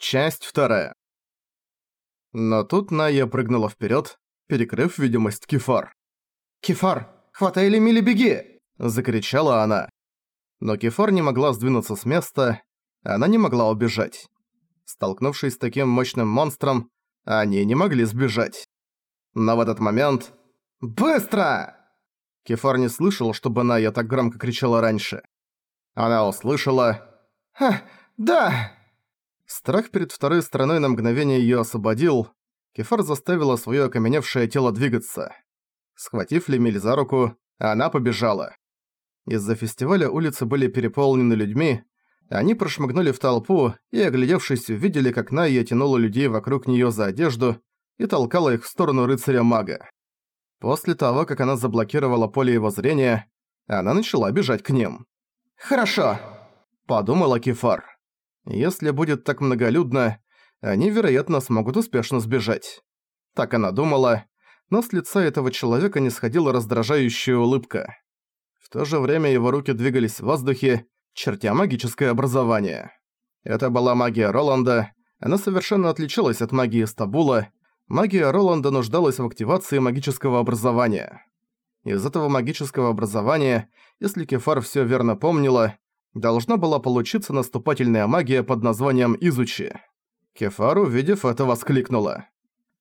Часть вторая. Но тут Ная прыгнула вперед, перекрыв видимость Кефар. «Кефар, хватай Лемили, беги!» – закричала она. Но Кефар не могла сдвинуться с места, она не могла убежать. Столкнувшись с таким мощным монстром, они не могли сбежать. Но в этот момент... «Быстро!» Кефар не слышал, чтобы Ная так громко кричала раньше. Она услышала... «Ха, да!» Страх перед второй стороной на мгновение её освободил. Кефар заставила своё окаменевшее тело двигаться. Схватив Лемиль за руку, она побежала. Из-за фестиваля улицы были переполнены людьми, они прошмыгнули в толпу и, оглядевшись, увидели, как Найя тянула людей вокруг неё за одежду и толкала их в сторону рыцаря-мага. После того, как она заблокировала поле его зрения, она начала бежать к ним. «Хорошо», — подумала Кефар. Если будет так многолюдно, они, вероятно, смогут успешно сбежать. Так она думала, но с лица этого человека не сходила раздражающая улыбка. В то же время его руки двигались в воздухе, чертя магическое образование. Это была магия Роланда, она совершенно отличалась от магии Стабула. Магия Роланда нуждалась в активации магического образования. Из этого магического образования, если Кефар всё верно помнила, должна была получиться наступательная магия под названием «Изучи». Кефар, увидев это, воскликнула.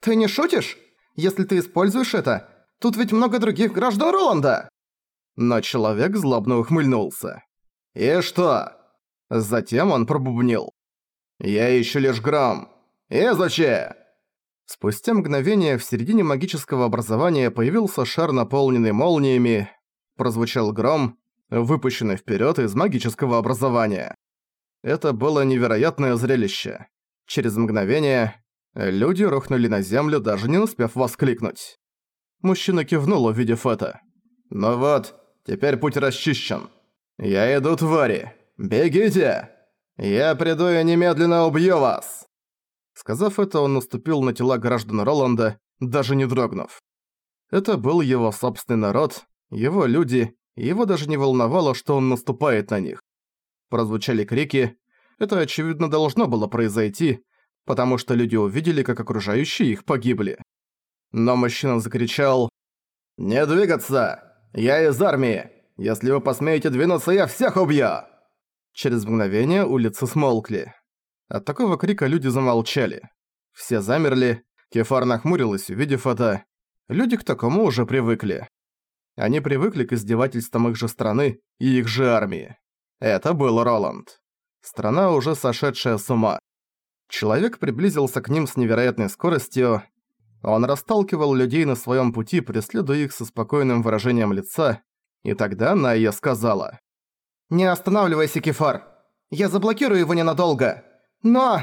«Ты не шутишь? Если ты используешь это, тут ведь много других граждан Роланда!» Но человек злобно ухмыльнулся. «И что?» Затем он пробубнил. «Я ищу лишь грамм. Изучи!» Спустя мгновение в середине магического образования появился шар, наполненный молниями. Прозвучал гром, выпущенный вперед из магического образования. Это было невероятное зрелище. Через мгновение люди рухнули на землю, даже не успев воскликнуть. Мужчина кивнул, увидев это. «Ну вот, теперь путь расчищен. Я иду, твари. Бегите! Я приду и немедленно убью вас!» Сказав это, он наступил на тела граждан Роланда, даже не дрогнув. Это был его собственный народ, его люди, его даже не волновало, что он наступает на них. Прозвучали крики. Это, очевидно, должно было произойти, потому что люди увидели, как окружающие их погибли. Но мужчина закричал «Не двигаться! Я из армии! Если вы посмеете двинуться, я всех убью!» Через мгновение улицы смолкли. От такого крика люди замолчали. Все замерли, Кефар нахмурилась, увидев это. Люди к такому уже привыкли. Они привыкли к издевательствам их же страны и их же армии. Это был Роланд. Страна, уже сошедшая с ума. Человек приблизился к ним с невероятной скоростью. Он расталкивал людей на своем пути, преследуя их со спокойным выражением лица, и тогда Найя сказала. «Не останавливайся, Кефар. Я заблокирую его ненадолго. Но...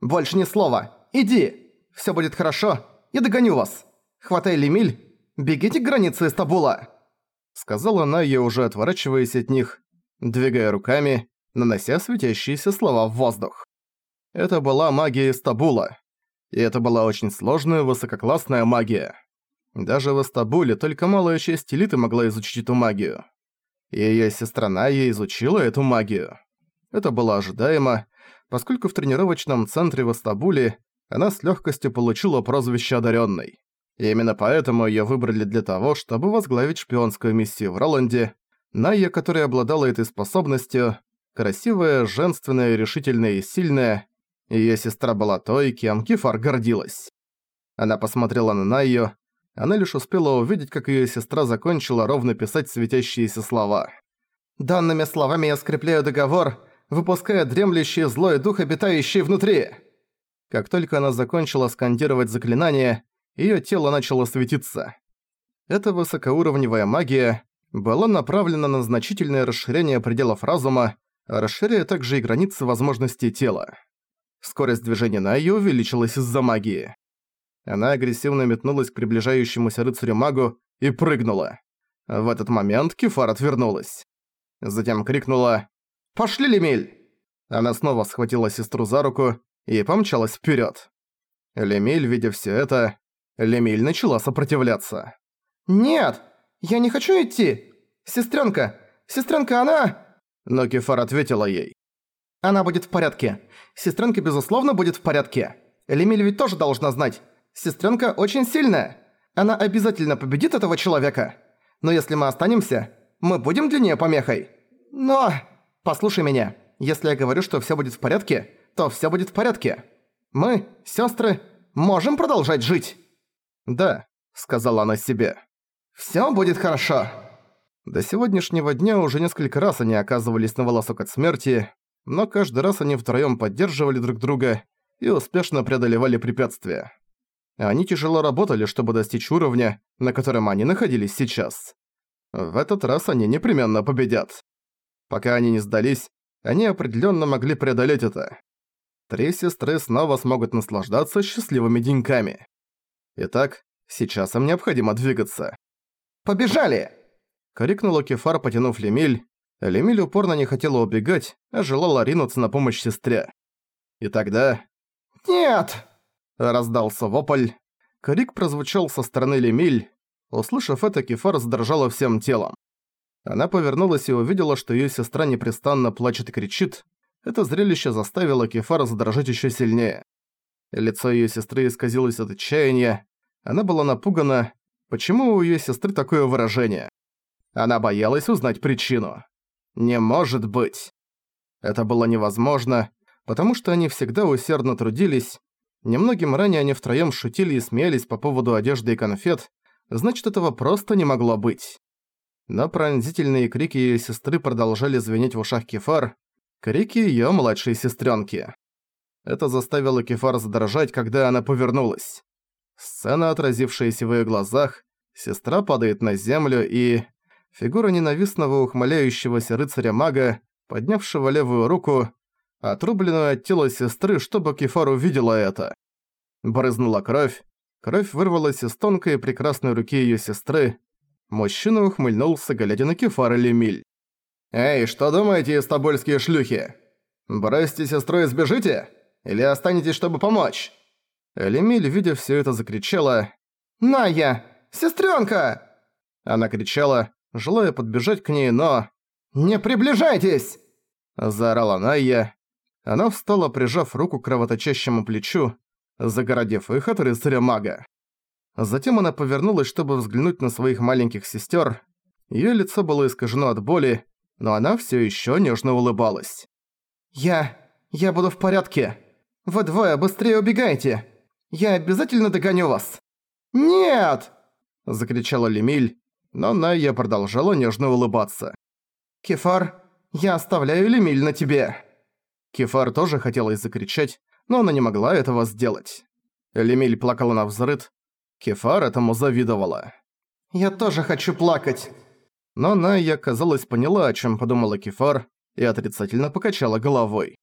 Больше ни слова. Иди. Все будет хорошо. Я догоню вас. Хватай Лемиль «Бегите к границе Истабула!» Сказала Найя, уже отворачиваясь от них, двигая руками, нанося светящиеся слова в воздух. Это была магия Истабула. И это была очень сложная, высококлассная магия. Даже в Истабуле только малая часть элиты могла изучить эту магию. И её сестра Найя изучила эту магию. Это было ожидаемо, поскольку в тренировочном центре в Истабуле она с лёгкостью получила прозвище «одарённой». И именно поэтому её выбрали для того, чтобы возглавить шпионскую миссию в Роланде. Найя, которая обладала этой способностью, красивая, женственная, решительная и сильная, её сестра была той, кем Кефар гордилась. Она посмотрела на Найю, она лишь успела увидеть, как её сестра закончила ровно писать светящиеся слова. «Данными словами я скрепляю договор, выпуская дремлющий злой дух, обитающий внутри». Как только она закончила скандировать заклинание, её тело начало светиться. Эта высокоуровневая магия была направлена на значительное расширение пределов разума, расширяя также и границы возможностей тела. Скорость движения на её увеличилась из-за магии. Она агрессивно метнулась к приближающемуся рыцарю-магу и прыгнула. В этот момент Кефар отвернулась. Затем крикнула «Пошли, Лемель!» Она снова схватила сестру за руку и помчалась вперёд. Лемель, видя всё это, Лемиль начала сопротивляться. «Нет! Я не хочу идти! Сестренка! Сестренка, она...» Но Кефар ответила ей. Она будет в порядке. Сестренка, безусловно, будет в порядке. Лемиль ведь тоже должна знать. Сестренка очень сильная. Она обязательно победит этого человека. Но если мы останемся, мы будем для нее помехой. Но... Послушай меня. Если я говорю, что все будет в порядке, то все будет в порядке. Мы, сестры, можем продолжать жить. Да, сказала она себе. Все будет хорошо. До сегодняшнего дня уже несколько раз они оказывались на волосок от смерти, но каждый раз они втроём поддерживали друг друга и успешно преодолевали препятствия. Они тяжело работали, чтобы достичь уровня, на котором они находились сейчас. В этот раз они непременно победят. Пока они не сдались, они определенно могли преодолеть это. Три сестры снова смогут наслаждаться счастливыми деньками. Итак, сейчас им необходимо двигаться. «Побежали!» — крикнула Кефар, потянув Лемиль. Лемиль упорно не хотела убегать, а желала ринуться на помощь сестре. И тогда... «Нет!» — раздался вопль. Крик прозвучал со стороны Лемиль. Услышав это, Кефар задрожала всем телом. Она повернулась и увидела, что её сестра непрестанно плачет и кричит. Это зрелище заставило Кефара задрожать ещё сильнее. Лицо её сестры исказилось от отчаяния. Она была напугана. Почему у её сестры такое выражение? Она боялась узнать причину. Не может быть. Это было невозможно, потому что они всегда усердно трудились. Немногим ранее они втроём шутили и смеялись по поводу одежды и конфет, значит этого просто не могло быть. Но пронзительные крики её сестры продолжали звенеть в ушах Кефар, крики её младшей сестрёнки. Это заставило Кефар задрожать, когда она повернулась. Сцена, отразившаяся в её глазах, сестра падает на землю и... Фигура ненавистного ухмыляющегося рыцаря-мага, поднявшего левую руку, отрубленную от тела сестры, чтобы Кефар увидела это. Брызнула кровь. Кровь вырвалась из тонкой и прекрасной руки её сестры. Мужчина ухмыльнулся, глядя на Кефар или Миль. «Эй, что думаете, истабольские шлюхи? Бросьте сестру и сбежите? Или останетесь, чтобы помочь?» Элемиль, видя всё это, закричала «Ная! Сестрёнка!» Она кричала, желая подбежать к ней, но... «Не приближайтесь!» Заорала Найя. Она встала, прижав руку к кровоточащему плечу, загородив их от рыцаря-мага. Затем она повернулась, чтобы взглянуть на своих маленьких сестер. Ее лицо было искажено от боли, но она все еще нежно улыбалась. «Я... я буду в порядке. Вы двое быстрее убегайте. Я обязательно догоню вас». «Нет!» – закричала Лемиль, но Найя продолжала нежно улыбаться. «Кефар, я оставляю Лемиль на тебе!» Кефар тоже хотела закричать, но она не могла этого сделать. Лемиль плакала на взрыд. Кефар этому завидовала. «Я тоже хочу плакать!» Но Найя, казалось, поняла, о чем подумала Кефар, и отрицательно покачала головой.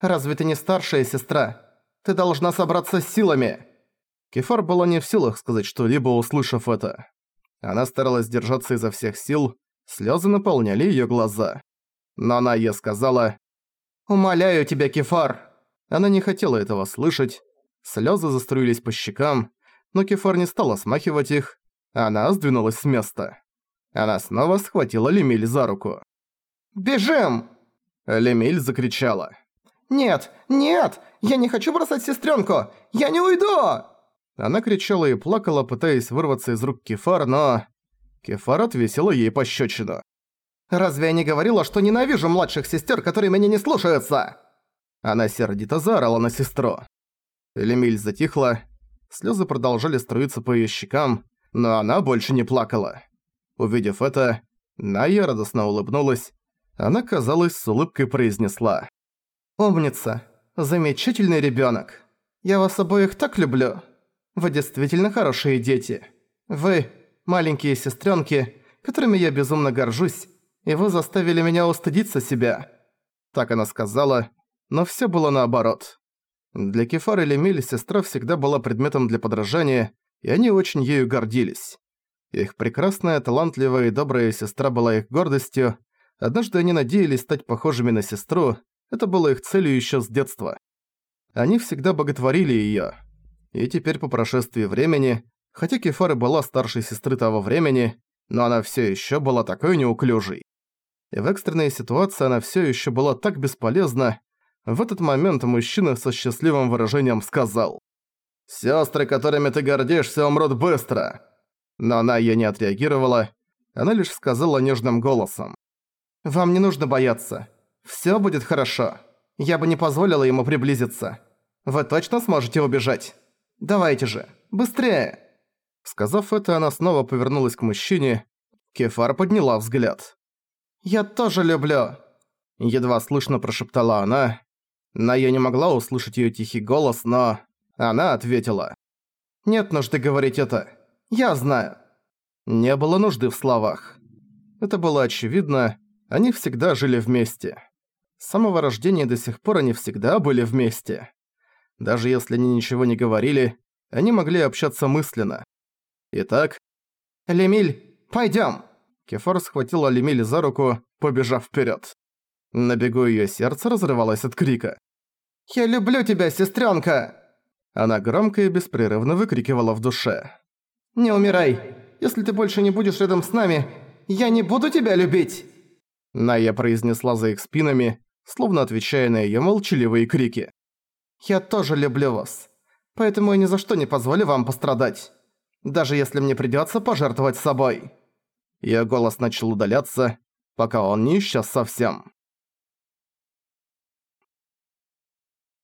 «Разве ты не старшая сестра? Ты должна собраться с силами!» Кефар была не в силах сказать что-либо, услышав это. Она старалась держаться изо всех сил, слезы наполняли ее глаза. Но она ей сказала «Умоляю тебя, Кефар!» Она не хотела этого слышать. Слезы заструились по щекам, но Кефар не стала смахивать их. Она сдвинулась с места. Она снова схватила Лемиль за руку. «Бежим!» Лемиль закричала. «Нет, нет! Я не хочу бросать сестренку! Я не уйду!» Она кричала и плакала, пытаясь вырваться из рук Кефар, но... Кефар отвесила ей пощечину. «Разве я не говорила, что ненавижу младших сестер, которые меня не слушаются?» Она сердито заорала на сестру. Лемиль затихла, слезы продолжали струиться по ее щекам, но она больше не плакала. Увидев это, Ная радостно улыбнулась. Она, казалось, с улыбкой произнесла. «Умница! Замечательный ребенок! Я вас обоих так люблю!» Вы действительно хорошие дети. Вы – маленькие сестренки, которыми я безумно горжусь, и вы заставили меня устыдиться себя». Так она сказала, но все было наоборот. Для Кефар или Миль сестра всегда была предметом для подражания, и они очень ею гордились. Их прекрасная, талантливая и добрая сестра была их гордостью. Однажды они надеялись стать похожими на сестру, это было их целью еще с детства. Они всегда боготворили её, и теперь по прошествии времени, хотя Кефара была старшей сестры того времени, но она все еще была такой неуклюжей. И в экстренной ситуации она все еще была так бесполезна, В этот момент мужчина со счастливым выражением сказал «Сёстры, которыми ты гордишься, умрут быстро!» Но она её не отреагировала, она лишь сказала нежным голосом «Вам не нужно бояться. Всё будет хорошо. Я бы не позволила ему приблизиться. Вы точно сможете убежать? Давайте же, быстрее!» Сказав это, она снова повернулась к мужчине. Кефар подняла взгляд. «Я тоже люблю!» Едва слышно прошептала она. Ная не могла услышать её тихий голос, но... Она ответила. «Нет нужды говорить это. Я знаю». Не было нужды в словах. Это было очевидно, они всегда жили вместе. С самого рождения до сих пор они всегда были вместе. Даже если они ничего не говорили, они могли общаться мысленно. Итак... «Лемиль, пойдём!» Кефар схватила Лемиль за руку, побежав вперед. На бегу её сердце разрывалось от крика. «Я люблю тебя, сестренка! Она громко и беспрерывно выкрикивала в душе. «Не умирай! Если ты больше не будешь рядом с нами, я не буду тебя любить!» Ная произнесла за их спинами, словно отвечая на её молчаливые крики. «Я тоже люблю вас, поэтому я ни за что не позволю вам пострадать, даже если мне придётся пожертвовать собой». Её голос начал удаляться, пока он не исчез совсем.